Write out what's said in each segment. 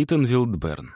Итан Вилдберн.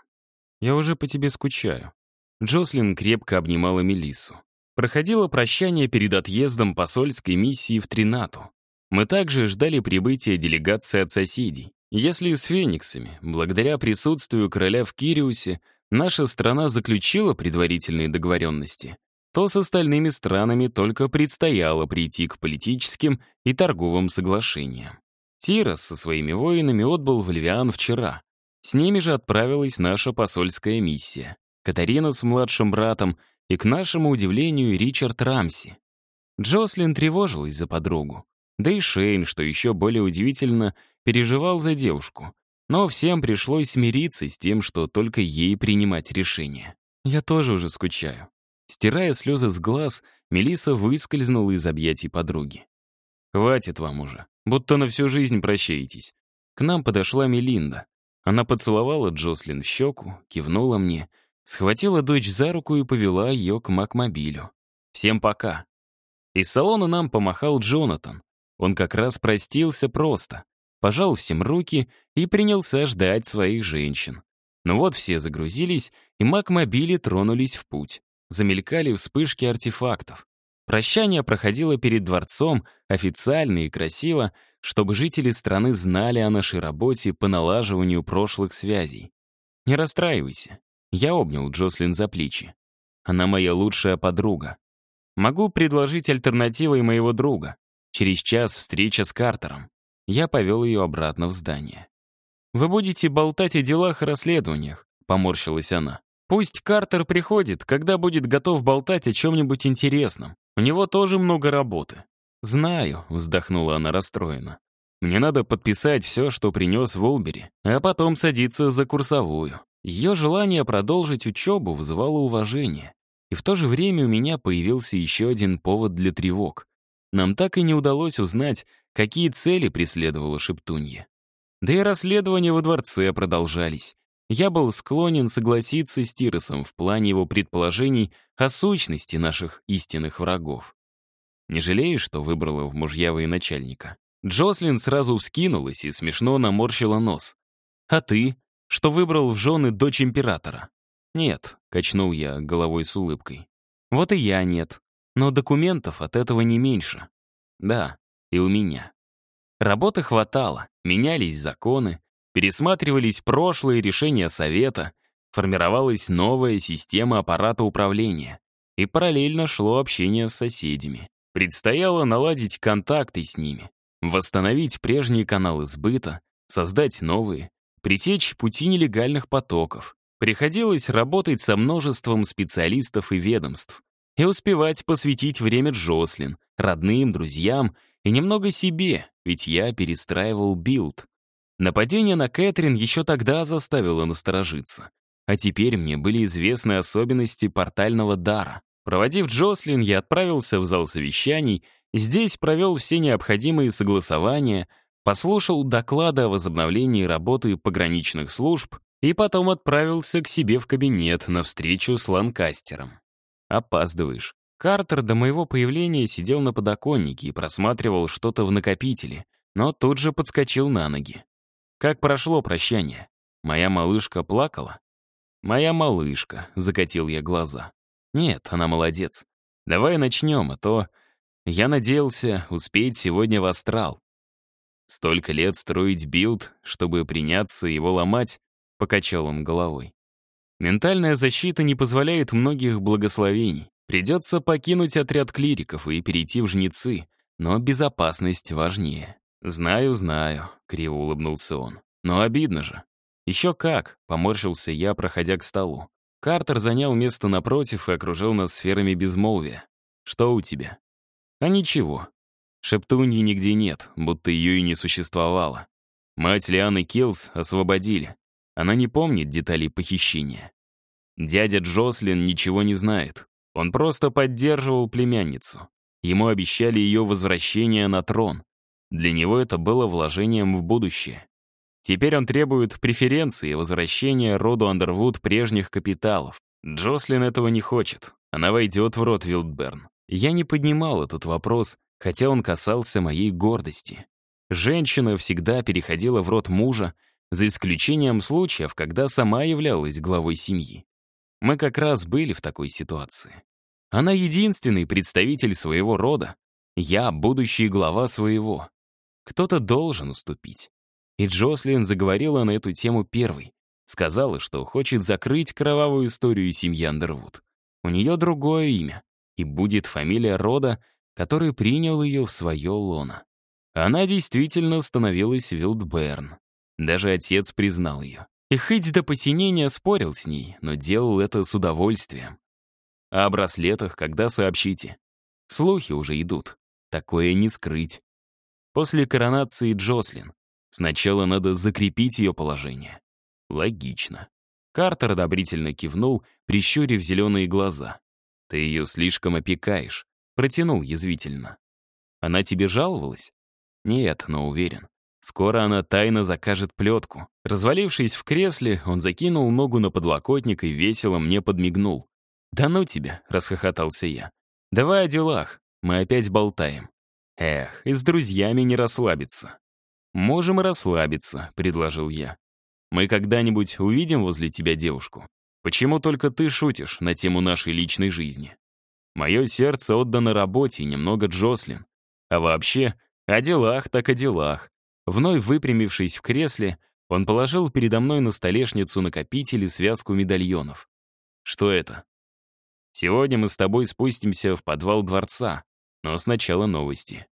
Я уже по тебе скучаю. Джослин крепко обнимала Мелиссу. Проходило прощание перед отъездом посольской миссии в Тринату. Мы также ждали прибытия делегации от соседей. Если с фениксами, благодаря присутствию короля в Кириусе, наша страна заключила предварительные договоренности, то с остальными странами только предстояло прийти к политическим и торговым соглашениям. Тирос со своими воинами отбыл в Львиан вчера. С ними же отправилась наша посольская миссия. Катарина с младшим братом и, к нашему удивлению, Ричард Рамси. Джослин тревожилась за подругу. Да и Шейн, что еще более удивительно, переживал за девушку. Но всем пришлось смириться с тем, что только ей принимать решение. Я тоже уже скучаю. Стирая слезы с глаз, Мелиса выскользнула из объятий подруги. «Хватит вам уже, будто на всю жизнь прощаетесь». К нам подошла Мелинда. Она поцеловала Джослин в щеку, кивнула мне, схватила дочь за руку и повела ее к Макмобилю. «Всем пока». Из салона нам помахал Джонатан. Он как раз простился просто, пожал всем руки и принялся ждать своих женщин. Ну вот все загрузились, и Макмобили тронулись в путь. Замелькали вспышки артефактов. Прощание проходило перед дворцом официально и красиво, чтобы жители страны знали о нашей работе по налаживанию прошлых связей. Не расстраивайся. Я обнял Джослин за плечи. Она моя лучшая подруга. Могу предложить альтернативой моего друга. Через час встреча с Картером. Я повел ее обратно в здание. «Вы будете болтать о делах и расследованиях», — поморщилась она. «Пусть Картер приходит, когда будет готов болтать о чем-нибудь интересном. У него тоже много работы». «Знаю», — вздохнула она расстроена. «Мне надо подписать все, что принес Волбери, а потом садиться за курсовую». Ее желание продолжить учебу вызывало уважение. И в то же время у меня появился еще один повод для тревог. Нам так и не удалось узнать, какие цели преследовала Шептунья. Да и расследования во дворце продолжались. Я был склонен согласиться с Тиросом в плане его предположений о сущности наших истинных врагов. Не жалеешь, что выбрала в мужья военачальника? Джослин сразу вскинулась и смешно наморщила нос. «А ты? Что выбрал в жены дочь императора?» «Нет», — качнул я головой с улыбкой. «Вот и я нет. Но документов от этого не меньше. Да, и у меня. Работы хватало, менялись законы, пересматривались прошлые решения Совета, формировалась новая система аппарата управления, и параллельно шло общение с соседями. Предстояло наладить контакты с ними, восстановить прежние каналы сбыта, создать новые, пресечь пути нелегальных потоков. Приходилось работать со множеством специалистов и ведомств и успевать посвятить время Джослин, родным, друзьям и немного себе, ведь я перестраивал билд. Нападение на Кэтрин еще тогда заставило насторожиться. А теперь мне были известны особенности портального дара. Проводив Джослин, я отправился в зал совещаний, здесь провел все необходимые согласования, послушал доклады о возобновлении работы пограничных служб и потом отправился к себе в кабинет на встречу с Ланкастером. Опаздываешь. Картер до моего появления сидел на подоконнике и просматривал что-то в накопителе, но тут же подскочил на ноги. Как прошло прощание? Моя малышка плакала? «Моя малышка», — закатил я глаза. «Нет, она молодец. Давай начнем, а то...» Я надеялся успеть сегодня в астрал. Столько лет строить билд, чтобы приняться его ломать, покачал он головой. Ментальная защита не позволяет многих благословений. Придется покинуть отряд клириков и перейти в жнецы, но безопасность важнее. «Знаю, знаю», — криво улыбнулся он. «Но обидно же». «Еще как», — поморщился я, проходя к столу. Картер занял место напротив и окружил нас сферами безмолвия. «Что у тебя?» «А ничего. Шептуньи нигде нет, будто ее и не существовало. Мать Лианы Киллс освободили. Она не помнит деталей похищения. Дядя Джослин ничего не знает. Он просто поддерживал племянницу. Ему обещали ее возвращение на трон. Для него это было вложением в будущее. Теперь он требует преференции и возвращения роду Андервуд прежних капиталов. Джослин этого не хочет. Она войдет в род Вилдберн. Я не поднимал этот вопрос, хотя он касался моей гордости. Женщина всегда переходила в род мужа, за исключением случаев, когда сама являлась главой семьи. Мы как раз были в такой ситуации. Она единственный представитель своего рода. Я — будущий глава своего. Кто-то должен уступить. И Джослин заговорила на эту тему первой. Сказала, что хочет закрыть кровавую историю семьи Андервуд. У нее другое имя, и будет фамилия рода, который принял ее в свое лоно. Она действительно становилась Вилдберн. Даже отец признал ее. И хоть до посинения спорил с ней, но делал это с удовольствием. А о браслетах когда сообщите? Слухи уже идут. Такое не скрыть. После коронации Джослин. Сначала надо закрепить ее положение. Логично. Картер одобрительно кивнул, прищурив зеленые глаза. «Ты ее слишком опекаешь», — протянул язвительно. «Она тебе жаловалась?» «Нет, но уверен. Скоро она тайно закажет плетку». Развалившись в кресле, он закинул ногу на подлокотник и весело мне подмигнул. «Да ну тебя», — расхохотался я. «Давай о делах, мы опять болтаем». «Эх, и с друзьями не расслабиться». «Можем и расслабиться», — предложил я. «Мы когда-нибудь увидим возле тебя девушку? Почему только ты шутишь на тему нашей личной жизни? Мое сердце отдано работе, немного Джослин. А вообще, о делах так о делах». Вновь выпрямившись в кресле, он положил передо мной на столешницу накопитель и связку медальонов. «Что это?» «Сегодня мы с тобой спустимся в подвал дворца, но сначала новости.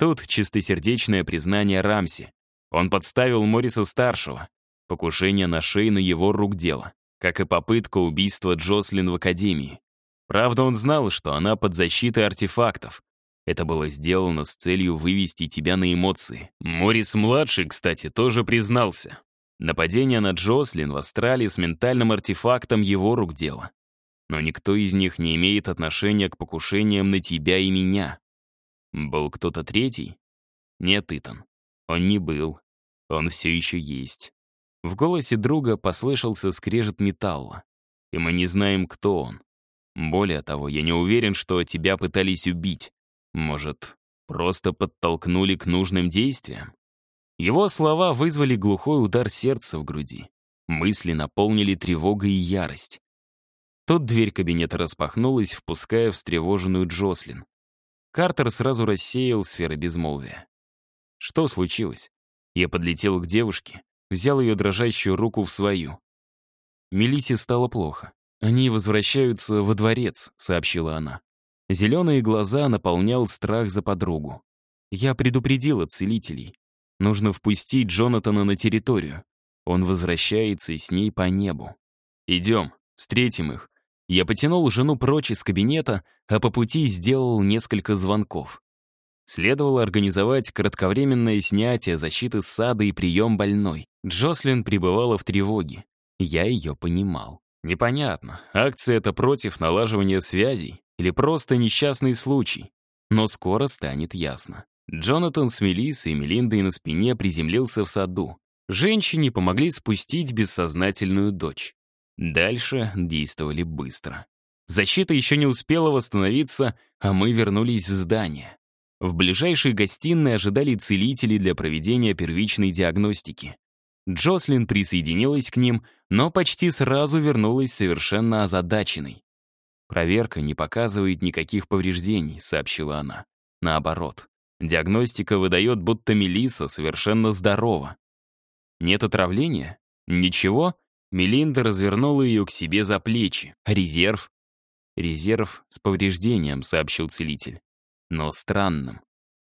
Тут чистосердечное признание Рамси. Он подставил Морриса-старшего. Покушение на Шейна его рук дело, как и попытка убийства Джослин в Академии. Правда, он знал, что она под защитой артефактов. Это было сделано с целью вывести тебя на эмоции. Моррис-младший, кстати, тоже признался. Нападение на Джослин в Австралии с ментальным артефактом его рук дело. Но никто из них не имеет отношения к покушениям на тебя и меня. Был кто-то третий? Нет, Итан. Он не был. Он все еще есть. В голосе друга послышался скрежет металла. И мы не знаем, кто он. Более того, я не уверен, что тебя пытались убить. Может, просто подтолкнули к нужным действиям? Его слова вызвали глухой удар сердца в груди. Мысли наполнили тревогой и ярость. Тут дверь кабинета распахнулась, впуская встревоженную Джослин. Картер сразу рассеял сферы безмолвия. Что случилось? Я подлетел к девушке, взял ее дрожащую руку в свою. Мелисе стало плохо. «Они возвращаются во дворец», — сообщила она. Зеленые глаза наполнял страх за подругу. Я предупредила целителей. Нужно впустить Джонатана на территорию. Он возвращается с ней по небу. «Идем, встретим их», я потянул жену прочь из кабинета, а по пути сделал несколько звонков. Следовало организовать кратковременное снятие защиты сада и прием больной. Джослин пребывала в тревоге. Я ее понимал. Непонятно, акция это против налаживания связей или просто несчастный случай. Но скоро станет ясно. Джонатан с Мелиссой и Мелиндой на спине приземлился в саду. Женщине помогли спустить бессознательную дочь. Дальше действовали быстро. Защита еще не успела восстановиться, а мы вернулись в здание. В ближайшей гостиной ожидали целители для проведения первичной диагностики. Джослин присоединилась к ним, но почти сразу вернулась совершенно озадаченной. «Проверка не показывает никаких повреждений», — сообщила она. Наоборот, диагностика выдает, будто Мелиса совершенно здорова. Нет отравления? Ничего? Мелинда развернула ее к себе за плечи. Резерв? Резерв с повреждением, сообщил целитель. Но странным.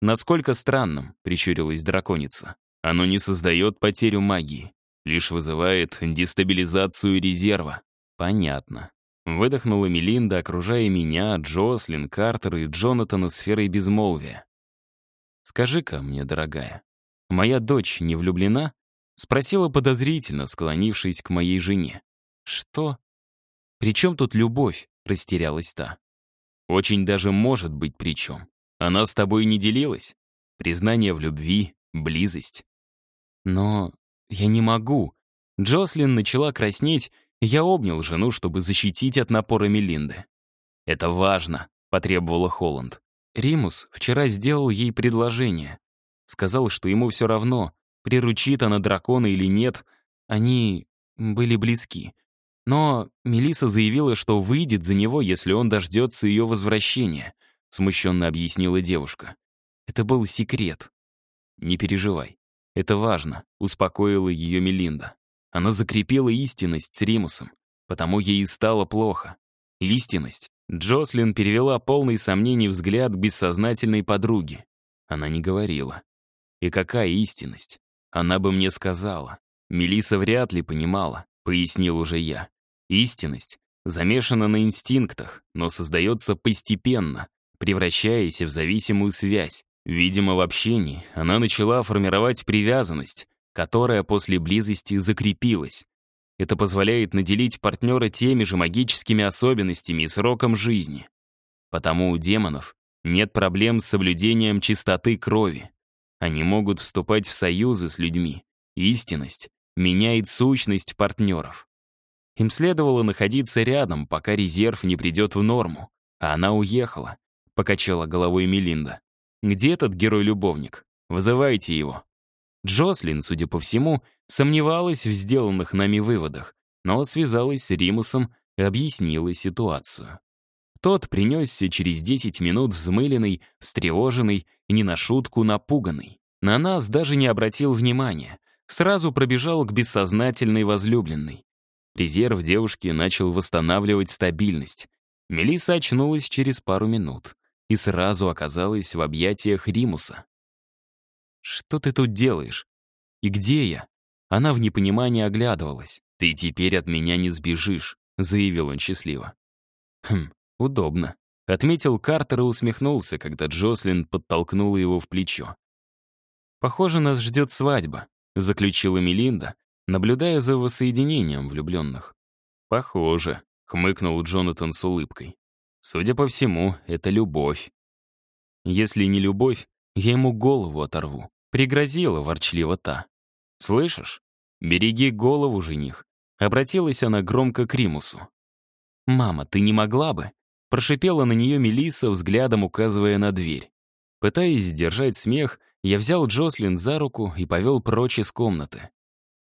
Насколько странным, прищурилась драконица. Оно не создает потерю магии, лишь вызывает дестабилизацию резерва. Понятно. Выдохнула Мелинда, окружая меня, Джослин, Картер и Джонатана сферой безмолвия. «Скажи-ка мне, дорогая, моя дочь не влюблена?» Спросила подозрительно, склонившись к моей жене. «Что?» «При чем тут любовь?» — растерялась та. «Очень даже может быть при чем. Она с тобой не делилась. Признание в любви, близость». «Но я не могу». Джослин начала краснеть, я обнял жену, чтобы защитить от напора Мелинды. «Это важно», — потребовала Холланд. Римус вчера сделал ей предложение. Сказал, что ему все равно, приручит она дракона или нет, они были близки. Но Мелиса заявила, что выйдет за него, если он дождется ее возвращения, смущенно объяснила девушка. Это был секрет. Не переживай. Это важно, успокоила ее Мелинда. Она закрепила истинность с Римусом, потому ей и стало плохо. Истинность. Джослин перевела полный сомнений взгляд бессознательной подруги. Она не говорила. И какая истинность? Она бы мне сказала. Мелиса вряд ли понимала, пояснил уже я. Истинность замешана на инстинктах, но создается постепенно, превращаясь в зависимую связь. Видимо, в общении она начала формировать привязанность, которая после близости закрепилась. Это позволяет наделить партнера теми же магическими особенностями и сроком жизни. Потому у демонов нет проблем с соблюдением чистоты крови. Они могут вступать в союзы с людьми. Истинность меняет сущность партнеров. Им следовало находиться рядом, пока резерв не придет в норму. А она уехала, покачала головой Мелинда. Где этот герой-любовник? Вызывайте его. Джослин, судя по всему, сомневалась в сделанных нами выводах, но связалась с Римусом и объяснила ситуацию. Тот принесся через 10 минут взмыленный, встревоженный не на шутку напуганный. На нас даже не обратил внимания, сразу пробежал к бессознательной возлюбленной. Резерв девушки начал восстанавливать стабильность. Мелисса очнулась через пару минут и сразу оказалась в объятиях Римуса. «Что ты тут делаешь? И где я?» Она в непонимании оглядывалась. «Ты теперь от меня не сбежишь», — заявил он счастливо. «Хм, удобно», — отметил Картер и усмехнулся, когда Джослин подтолкнула его в плечо. «Похоже, нас ждет свадьба», — заключила Мелинда, наблюдая за воссоединением влюбленных. «Похоже», — хмыкнул Джонатан с улыбкой. Судя по всему, это любовь. Если не любовь, я ему голову оторву. Пригрозила ворчливо та. «Слышишь? Береги голову, жених!» Обратилась она громко к Римусу. «Мама, ты не могла бы?» Прошипела на нее Мелиса, взглядом указывая на дверь. Пытаясь сдержать смех, я взял Джослин за руку и повел прочь из комнаты.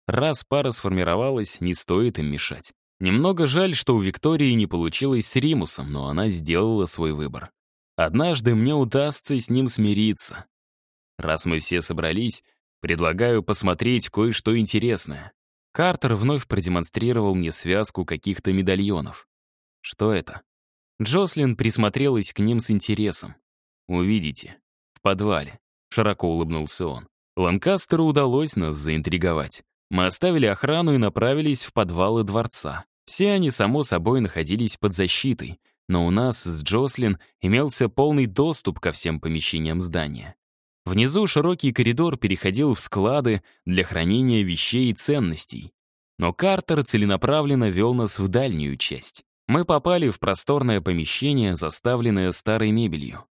Раз пара сформировалась, не стоит им мешать. Немного жаль, что у Виктории не получилось с Римусом, но она сделала свой выбор. Однажды мне удастся с ним смириться. Раз мы все собрались, предлагаю посмотреть кое-что интересное. Картер вновь продемонстрировал мне связку каких-то медальонов. Что это? Джослин присмотрелась к ним с интересом. «Увидите. В подвале», — широко улыбнулся он. Ланкастеру удалось нас заинтриговать. Мы оставили охрану и направились в подвалы дворца. Все они, само собой, находились под защитой, но у нас с Джослин имелся полный доступ ко всем помещениям здания. Внизу широкий коридор переходил в склады для хранения вещей и ценностей. Но Картер целенаправленно вел нас в дальнюю часть. Мы попали в просторное помещение, заставленное старой мебелью.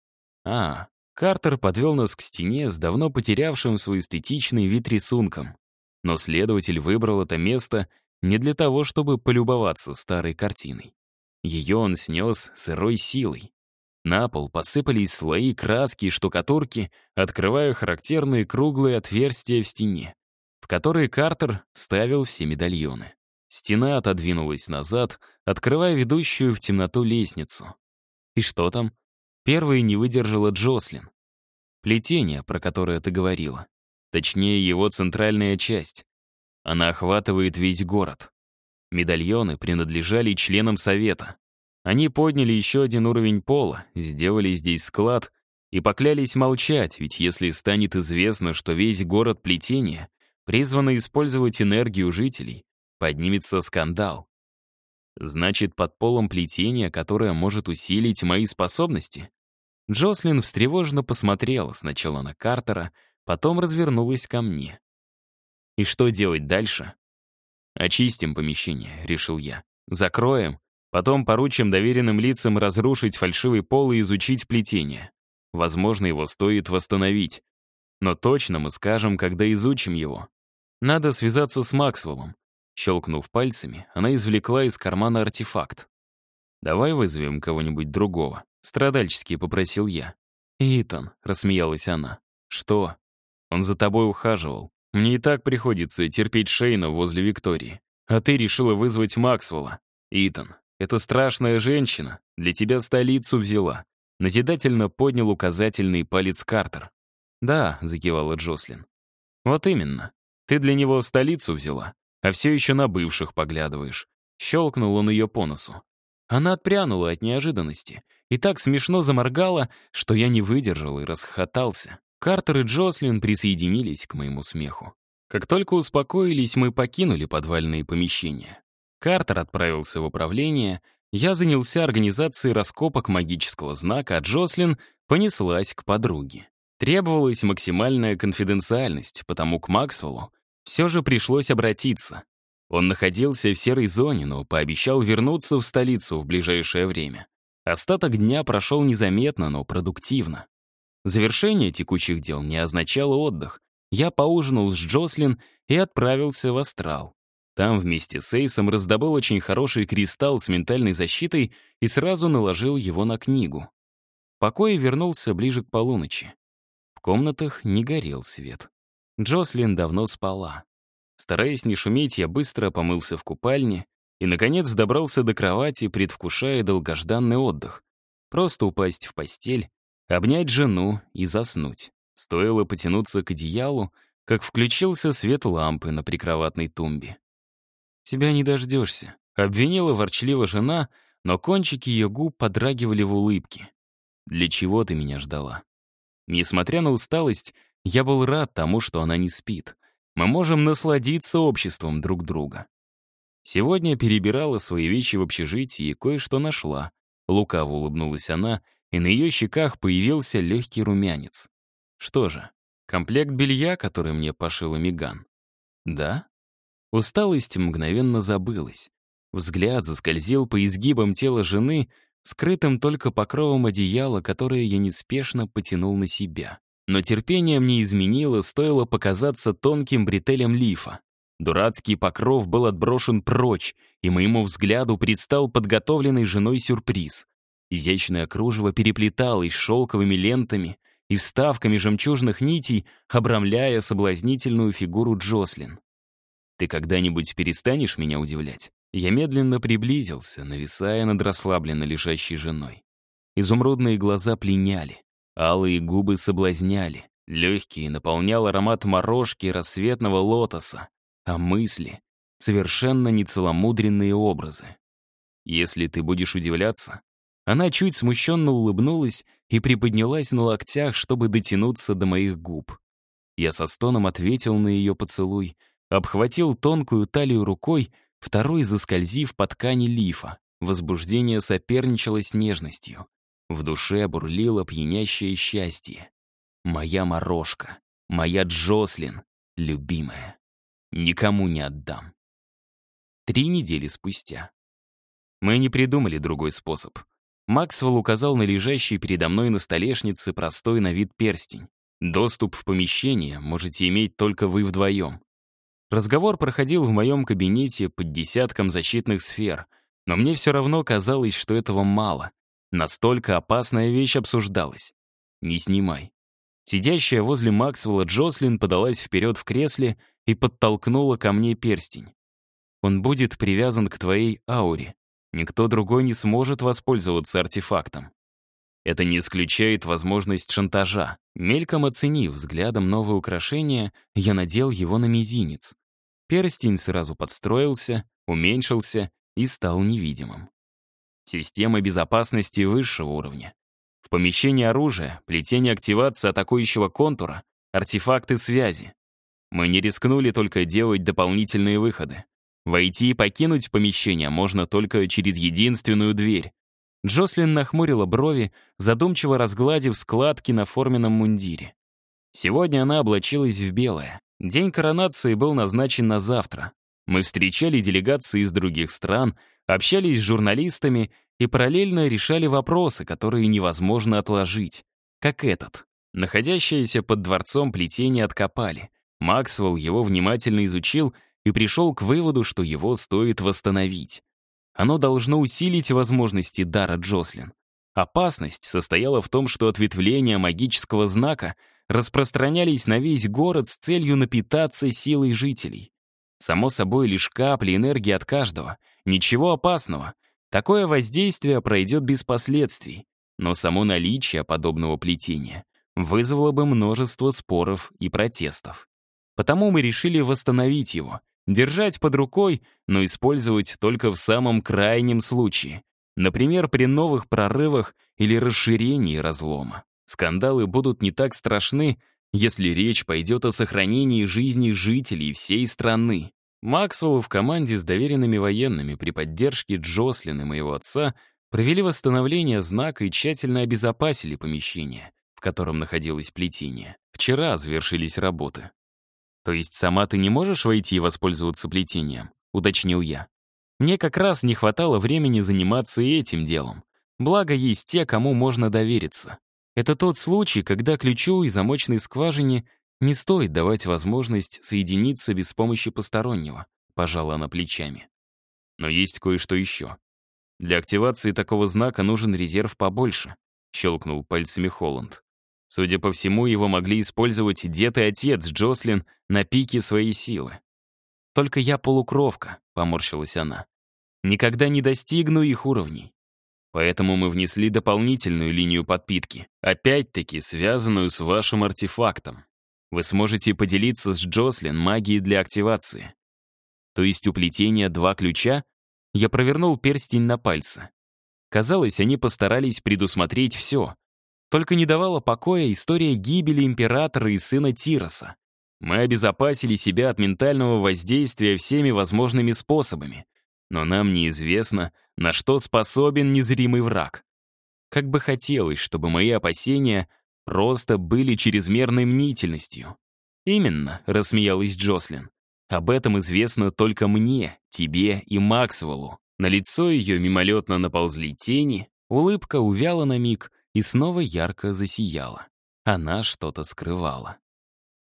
А, Картер подвел нас к стене с давно потерявшим свой эстетичный вид рисунком. Но следователь выбрал это место не для того, чтобы полюбоваться старой картиной. Ее он снес сырой силой. На пол посыпались слои краски и штукатурки, открывая характерные круглые отверстия в стене, в которые Картер ставил все медальоны. Стена отодвинулась назад, открывая ведущую в темноту лестницу. И что там? Первой не выдержала Джослин. Плетение, про которое ты говорила. Точнее, его центральная часть. Она охватывает весь город. Медальоны принадлежали членам Совета. Они подняли еще один уровень пола, сделали здесь склад и поклялись молчать, ведь если станет известно, что весь город плетения призвано использовать энергию жителей, поднимется скандал. Значит, под полом плетения, которое может усилить мои способности? Джослин встревоженно посмотрела сначала на Картера, потом развернулась ко мне. И что делать дальше? Очистим помещение, решил я. Закроем, потом поручим доверенным лицам разрушить фальшивый пол и изучить плетение. Возможно, его стоит восстановить. Но точно мы скажем, когда изучим его. Надо связаться с Максвеллом. Щелкнув пальцами, она извлекла из кармана артефакт. «Давай вызовем кого-нибудь другого», — страдальчески попросил я. «Итан», — рассмеялась она. — что? он за тобой ухаживал.. Мне и так приходится терпеть Шейна возле Виктории. А ты решила вызвать Максвелла. Итан, это страшная женщина. Для тебя столицу взяла. Назидательно поднял указательный палец Картер. «Да», — закивала Джослин. «Вот именно. Ты для него столицу взяла, а все еще на бывших поглядываешь». Щелкнул он ее по носу. Она отпрянула от неожиданности и так смешно заморгала, что я не выдержал и расхохотался. Картер и Джослин присоединились к моему смеху. Как только успокоились, мы покинули подвальные помещения. Картер отправился в управление, я занялся организацией раскопок магического знака, а Джослин понеслась к подруге. Требовалась максимальная конфиденциальность, потому к Максвеллу все же пришлось обратиться. Он находился в серой зоне, но пообещал вернуться в столицу в ближайшее время. Остаток дня прошел незаметно, но продуктивно. Завершение текущих дел не означало отдых. Я поужинал с Джослин и отправился в астрал. Там вместе с Эйсом раздобыл очень хороший кристалл с ментальной защитой и сразу наложил его на книгу. В покое вернулся ближе к полуночи. В комнатах не горел свет. Джослин давно спала. Стараясь не шуметь, я быстро помылся в купальне и, наконец, добрался до кровати, предвкушая долгожданный отдых. Просто упасть в постель обнять жену и заснуть. Стоило потянуться к одеялу, как включился свет лампы на прикроватной тумбе. «Тебя не дождешься», — обвинила ворчливо жена, но кончики ее губ подрагивали в улыбке. «Для чего ты меня ждала?» Несмотря на усталость, я был рад тому, что она не спит. Мы можем насладиться обществом друг друга. Сегодня перебирала свои вещи в общежитии и кое-что нашла. Лукаво улыбнулась она — и на ее щеках появился легкий румянец. Что же, комплект белья, который мне пошила Миган? Да? Усталость мгновенно забылась. Взгляд заскользил по изгибам тела жены, скрытым только покровом одеяла, которое я неспешно потянул на себя. Но терпение мне изменило, стоило показаться тонким бретелем лифа. Дурацкий покров был отброшен прочь, и моему взгляду предстал подготовленный женой сюрприз. Изящное кружево переплеталось шелковыми лентами и вставками жемчужных нитей, обрамляя соблазнительную фигуру Джослин. «Ты когда-нибудь перестанешь меня удивлять?» Я медленно приблизился, нависая над расслабленно лежащей женой. Изумрудные глаза пленяли, алые губы соблазняли, легкие наполнял аромат морожки рассветного лотоса, а мысли — совершенно нецеломудренные образы. Если ты будешь удивляться, она чуть смущенно улыбнулась и приподнялась на локтях, чтобы дотянуться до моих губ. Я со стоном ответил на ее поцелуй, обхватил тонкую талию рукой, второй заскользив по ткани лифа. Возбуждение соперничало с нежностью. В душе бурлило пьянящее счастье. Моя морожка, моя Джослин, любимая. Никому не отдам. Три недели спустя. Мы не придумали другой способ. Максвелл указал на лежащий передо мной на столешнице простой на вид перстень. Доступ в помещение можете иметь только вы вдвоем. Разговор проходил в моем кабинете под десятком защитных сфер, но мне все равно казалось, что этого мало. Настолько опасная вещь обсуждалась. Не снимай. Сидящая возле Максвелла Джослин подалась вперед в кресле и подтолкнула ко мне перстень. Он будет привязан к твоей ауре. Никто другой не сможет воспользоваться артефактом. Это не исключает возможность шантажа. Мельком оценив взглядом новое украшение, я надел его на мизинец. Перстень сразу подстроился, уменьшился и стал невидимым. Система безопасности высшего уровня. В помещении оружия, плетение активации атакующего контура, артефакты связи. Мы не рискнули только делать дополнительные выходы. Войти и покинуть помещение можно только через единственную дверь. Джослин нахмурила брови, задумчиво разгладив складки на форменном мундире. Сегодня она облачилась в белое. День коронации был назначен на завтра. Мы встречали делегации из других стран, общались с журналистами и параллельно решали вопросы, которые невозможно отложить. Как этот. Находящееся под дворцом плетение откопали. Максвелл его внимательно изучил — и пришел к выводу, что его стоит восстановить. Оно должно усилить возможности дара Джослин. Опасность состояла в том, что ответвление магического знака распространялись на весь город с целью напитаться силой жителей. Само собой, лишь капли энергии от каждого. Ничего опасного. Такое воздействие пройдет без последствий. Но само наличие подобного плетения вызвало бы множество споров и протестов. Потому мы решили восстановить его, держать под рукой, но использовать только в самом крайнем случае. Например, при новых прорывах или расширении разлома. Скандалы будут не так страшны, если речь пойдет о сохранении жизни жителей всей страны. Максвелл в команде с доверенными военными при поддержке Джослин и моего отца провели восстановление знака и тщательно обезопасили помещение, в котором находилось плетение. Вчера завершились работы. «То есть сама ты не можешь войти и воспользоваться плетением?» — уточнил я. Мне как раз не хватало времени заниматься этим делом. Благо, есть те, кому можно довериться. Это тот случай, когда ключу и замочной скважине не стоит давать возможность соединиться без помощи постороннего, пожала она плечами. Но есть кое-что еще. Для активации такого знака нужен резерв побольше, щелкнул пальцами Холланд. Судя по всему, его могли использовать дед и отец Джослин на пике своей силы. «Только я полукровка», — поморщилась она. «Никогда не достигну их уровней. Поэтому мы внесли дополнительную линию подпитки, опять-таки связанную с вашим артефактом. Вы сможете поделиться с Джослин магией для активации. То есть у плетения два ключа? Я провернул перстень на пальце. Казалось, они постарались предусмотреть все. Только не давала покоя история гибели императора и сына Тироса. Мы обезопасили себя от ментального воздействия всеми возможными способами. Но нам неизвестно, на что способен незримый враг. Как бы хотелось, чтобы мои опасения просто были чрезмерной мнительностью. «Именно», — рассмеялась Джослин. «Об этом известно только мне, тебе и Максвеллу». На лицо ее мимолетно наползли тени, улыбка увяла на миг и снова ярко засияла. Она что-то скрывала.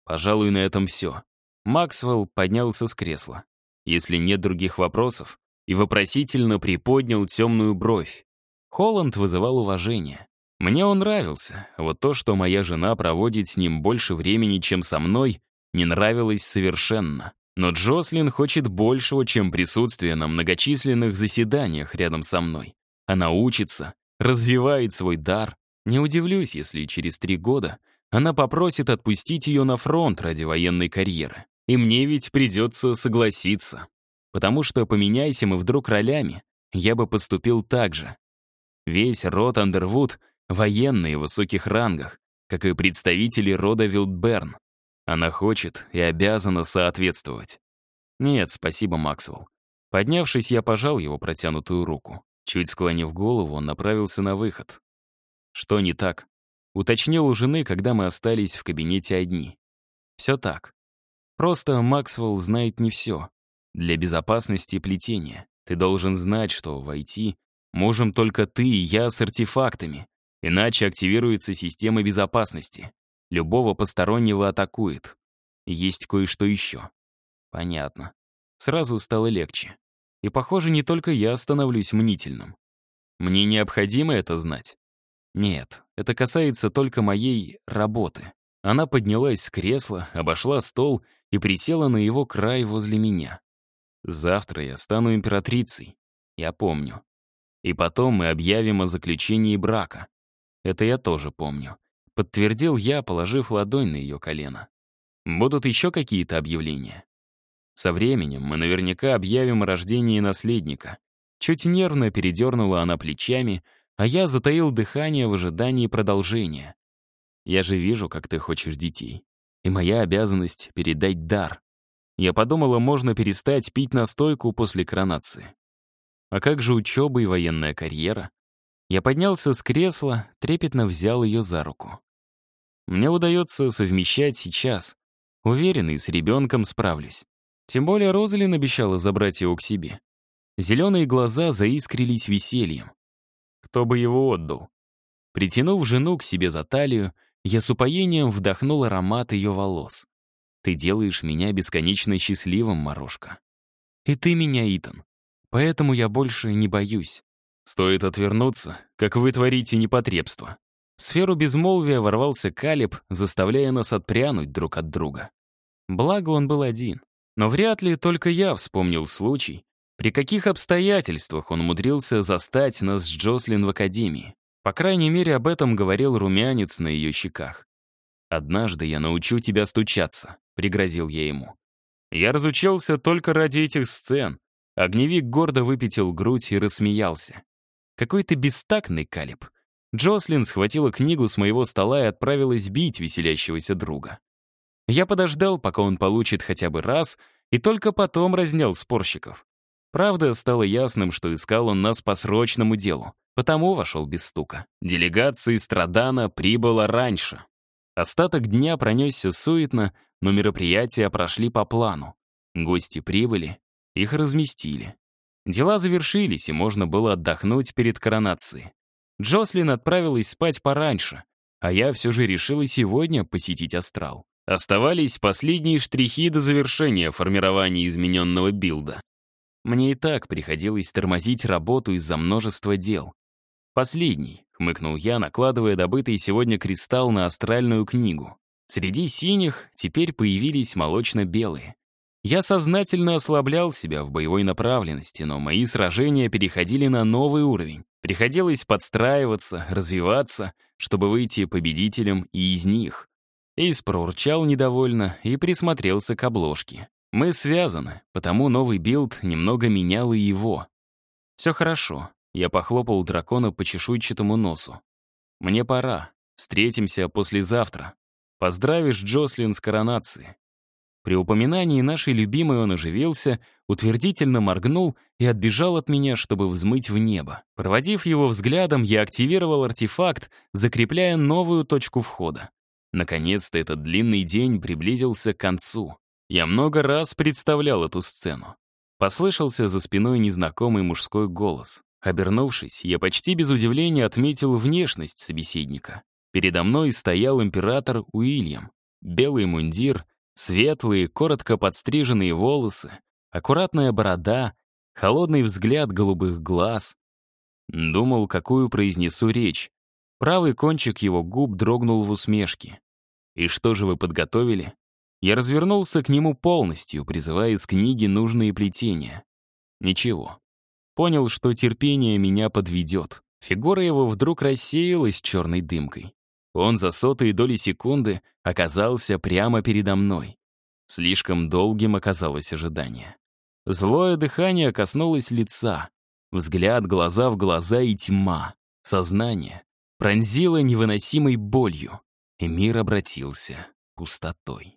Пожалуй, на этом все. Максвелл поднялся с кресла. Если нет других вопросов, и вопросительно приподнял темную бровь. Холланд вызывал уважение. Мне он нравился, вот то, что моя жена проводит с ним больше времени, чем со мной, не нравилось совершенно. Но Джослин хочет большего, чем присутствие на многочисленных заседаниях рядом со мной. Она учится, развивает свой дар. Не удивлюсь, если через три года она попросит отпустить ее на фронт ради военной карьеры. И мне ведь придется согласиться потому что, поменяйся мы вдруг ролями, я бы поступил так же. Весь род Андервуд — военные в высоких рангах, как и представители рода Вилдберн. Она хочет и обязана соответствовать. Нет, спасибо, Максвелл. Поднявшись, я пожал его протянутую руку. Чуть склонив голову, он направился на выход. Что не так? Уточнил у жены, когда мы остались в кабинете одни. Все так. Просто Максвелл знает не все. Для безопасности плетения ты должен знать, что войти можем только ты и я с артефактами, иначе активируется система безопасности. Любого постороннего атакует. Есть кое-что еще. Понятно. Сразу стало легче. И, похоже, не только я становлюсь мнительным. Мне необходимо это знать? Нет, это касается только моей работы. Она поднялась с кресла, обошла стол и присела на его край возле меня. Завтра я стану императрицей. Я помню. И потом мы объявим о заключении брака. Это я тоже помню. Подтвердил я, положив ладонь на ее колено. Будут еще какие-то объявления? Со временем мы наверняка объявим о рождении наследника. Чуть нервно передернула она плечами, а я затаил дыхание в ожидании продолжения. Я же вижу, как ты хочешь детей. И моя обязанность — передать дар. Я подумала, можно перестать пить настойку после коронации. А как же учеба и военная карьера? Я поднялся с кресла, трепетно взял ее за руку. Мне удается совмещать сейчас. Уверенный, с ребенком справлюсь. Тем более Розалин обещала забрать его к себе. Зеленые глаза заискрились весельем. Кто бы его отдал? Притянув жену к себе за талию, я с упоением вдохнул аромат ее волос. Ты делаешь меня бесконечно счастливым, Морошка. И ты меня, Итан. Поэтому я больше не боюсь. Стоит отвернуться, как вы творите непотребство. В сферу безмолвия ворвался Калиб, заставляя нас отпрянуть друг от друга. Благо он был один. Но вряд ли только я вспомнил случай, при каких обстоятельствах он умудрился застать нас с Джослин в академии. По крайней мере, об этом говорил румянец на ее щеках. «Однажды я научу тебя стучаться», — пригрозил я ему. Я разучился только ради этих сцен. Огневик гордо выпятил грудь и рассмеялся. Какой ты бестактный, Калиб. Джослин схватила книгу с моего стола и отправилась бить веселящегося друга. Я подождал, пока он получит хотя бы раз, и только потом разнял спорщиков. Правда, стало ясным, что искал он нас по срочному делу, потому вошел без стука. Делегация Страдана прибыла раньше. Остаток дня пронесся суетно, но мероприятия прошли по плану. Гости прибыли, их разместили. Дела завершились, и можно было отдохнуть перед коронацией. Джослин отправилась спать пораньше, а я все же решил и сегодня посетить астрал. Оставались последние штрихи до завершения формирования измененного билда. Мне и так приходилось тормозить работу из-за множества дел. «Последний», — хмыкнул я, накладывая добытый сегодня кристалл на астральную книгу. Среди синих теперь появились молочно-белые. Я сознательно ослаблял себя в боевой направленности, но мои сражения переходили на новый уровень. Приходилось подстраиваться, развиваться, чтобы выйти победителем и из них. Эйс проурчал недовольно и присмотрелся к обложке. Мы связаны, потому новый билд немного менял и его. Все хорошо. Я похлопал дракона по чешуйчатому носу. Мне пора. Встретимся послезавтра. Поздравишь Джослин с коронацией. При упоминании нашей любимой он оживился, утвердительно моргнул и отбежал от меня, чтобы взмыть в небо. Проводив его взглядом, я активировал артефакт, закрепляя новую точку входа. Наконец-то этот длинный день приблизился к концу. Я много раз представлял эту сцену. Послышался за спиной незнакомый мужской голос. Обернувшись, я почти без удивления отметил внешность собеседника. Передо мной стоял император Уильям. Белый мундир — Светлые, коротко подстриженные волосы, аккуратная борода, холодный взгляд голубых глаз. Думал, какую произнесу речь. Правый кончик его губ дрогнул в усмешке. «И что же вы подготовили?» Я развернулся к нему полностью, призывая из книги нужные плетения. Ничего. Понял, что терпение меня подведет. Фигура его вдруг рассеялась черной дымкой. Он за сотые доли секунды оказался прямо передо мной. Слишком долгим оказалось ожидание. Злое дыхание коснулось лица. Взгляд, глаза в глаза и тьма. Сознание пронзило невыносимой болью, и мир обратился пустотой.